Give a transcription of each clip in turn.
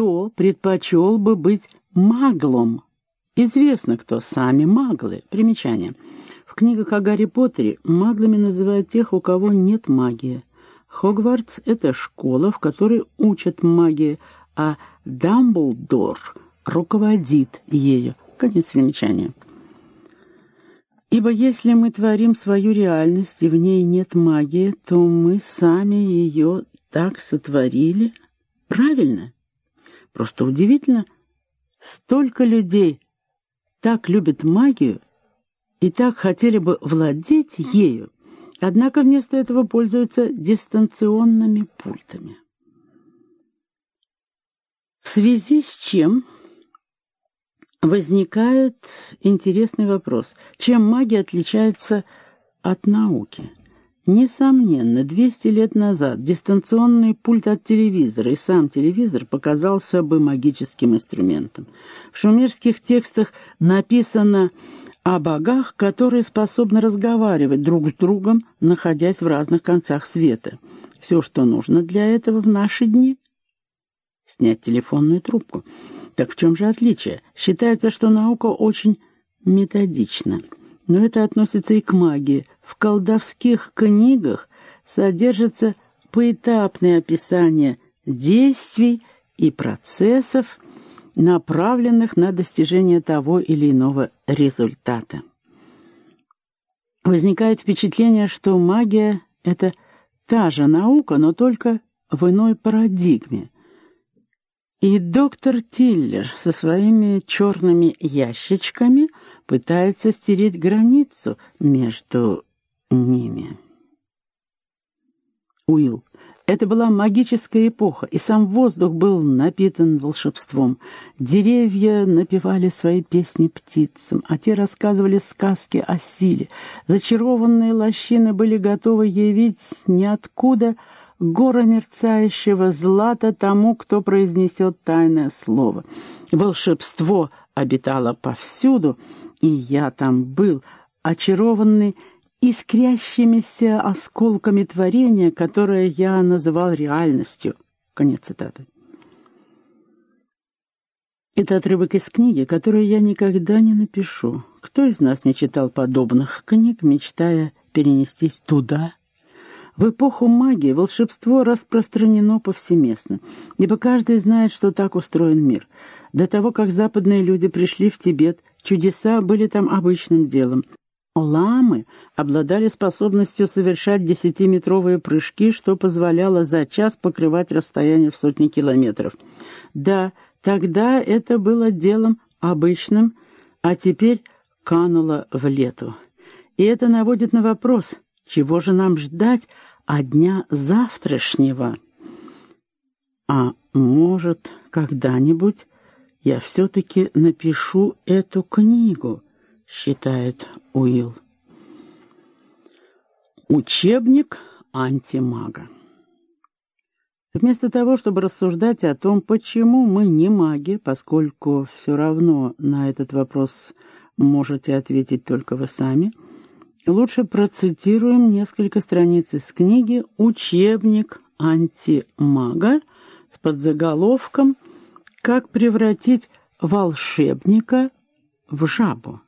кто предпочел бы быть маглом? Известно кто, сами маглы. Примечание. В книгах о Гарри Поттере маглами называют тех, у кого нет магии. Хогвартс — это школа, в которой учат магии, а Дамблдор руководит ею. Конец примечания. Ибо если мы творим свою реальность, и в ней нет магии, то мы сами ее так сотворили. Правильно? Просто удивительно. Столько людей так любят магию и так хотели бы владеть ею, однако вместо этого пользуются дистанционными пультами. В связи с чем возникает интересный вопрос. Чем магия отличается от науки? Несомненно, 200 лет назад дистанционный пульт от телевизора и сам телевизор показался бы магическим инструментом. В шумерских текстах написано о богах, которые способны разговаривать друг с другом, находясь в разных концах света. Все, что нужно для этого в наши дни — снять телефонную трубку. Так в чем же отличие? Считается, что наука очень методична. Но это относится и к магии. В колдовских книгах содержится поэтапное описание действий и процессов, направленных на достижение того или иного результата. Возникает впечатление, что магия — это та же наука, но только в иной парадигме — и доктор Тиллер со своими черными ящичками пытается стереть границу между ними. Уилл. Это была магическая эпоха, и сам воздух был напитан волшебством. Деревья напевали свои песни птицам, а те рассказывали сказки о силе. Зачарованные лощины были готовы явить ниоткуда гора мерцающего злата тому, кто произнесет тайное слово. Волшебство обитало повсюду, и я там был, очарованный искрящимися осколками творения, которое я называл реальностью. Конец цитаты. Это отрывок из книги, которую я никогда не напишу. Кто из нас не читал подобных книг, мечтая перенестись туда, в эпоху магии волшебство распространено повсеместно, ибо каждый знает, что так устроен мир. До того, как западные люди пришли в Тибет, чудеса были там обычным делом. Ламы обладали способностью совершать десятиметровые прыжки, что позволяло за час покрывать расстояние в сотни километров. Да, тогда это было делом обычным, а теперь кануло в лету. И это наводит на вопрос, чего же нам ждать а дня завтрашнего. А может, когда-нибудь я все-таки напишу эту книгу, считает Уилл. Учебник антимага. Вместо того, чтобы рассуждать о том, почему мы не маги, поскольку все равно на этот вопрос можете ответить только вы сами – Лучше процитируем несколько страниц из книги «Учебник антимага» с подзаголовком «Как превратить волшебника в жабу».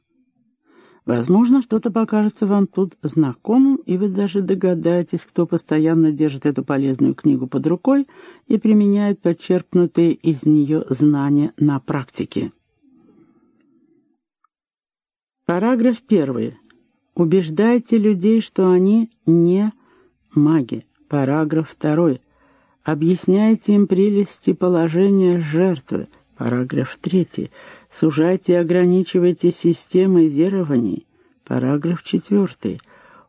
Возможно, что-то покажется вам тут знакомым, и вы даже догадаетесь, кто постоянно держит эту полезную книгу под рукой и применяет подчеркнутые из нее знания на практике. Параграф первый. Убеждайте людей, что они не маги. Параграф 2. Объясняйте им прелести положения жертвы. Параграф 3. Сужайте и ограничивайте системы верований. Параграф 4.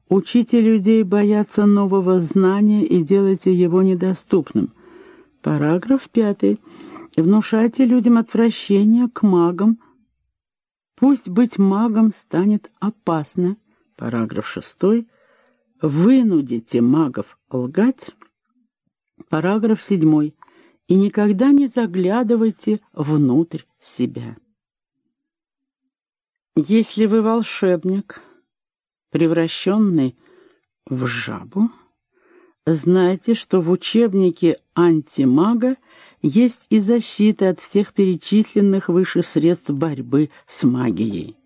Учите людей бояться нового знания и делайте его недоступным. Параграф 5. Внушайте людям отвращение к магам. Пусть быть магом станет опасно Параграф 6. Вынудите магов лгать. Параграф 7. И никогда не заглядывайте внутрь себя. Если вы волшебник, превращенный в жабу, знайте, что в учебнике антимага есть и защита от всех перечисленных выше средств борьбы с магией.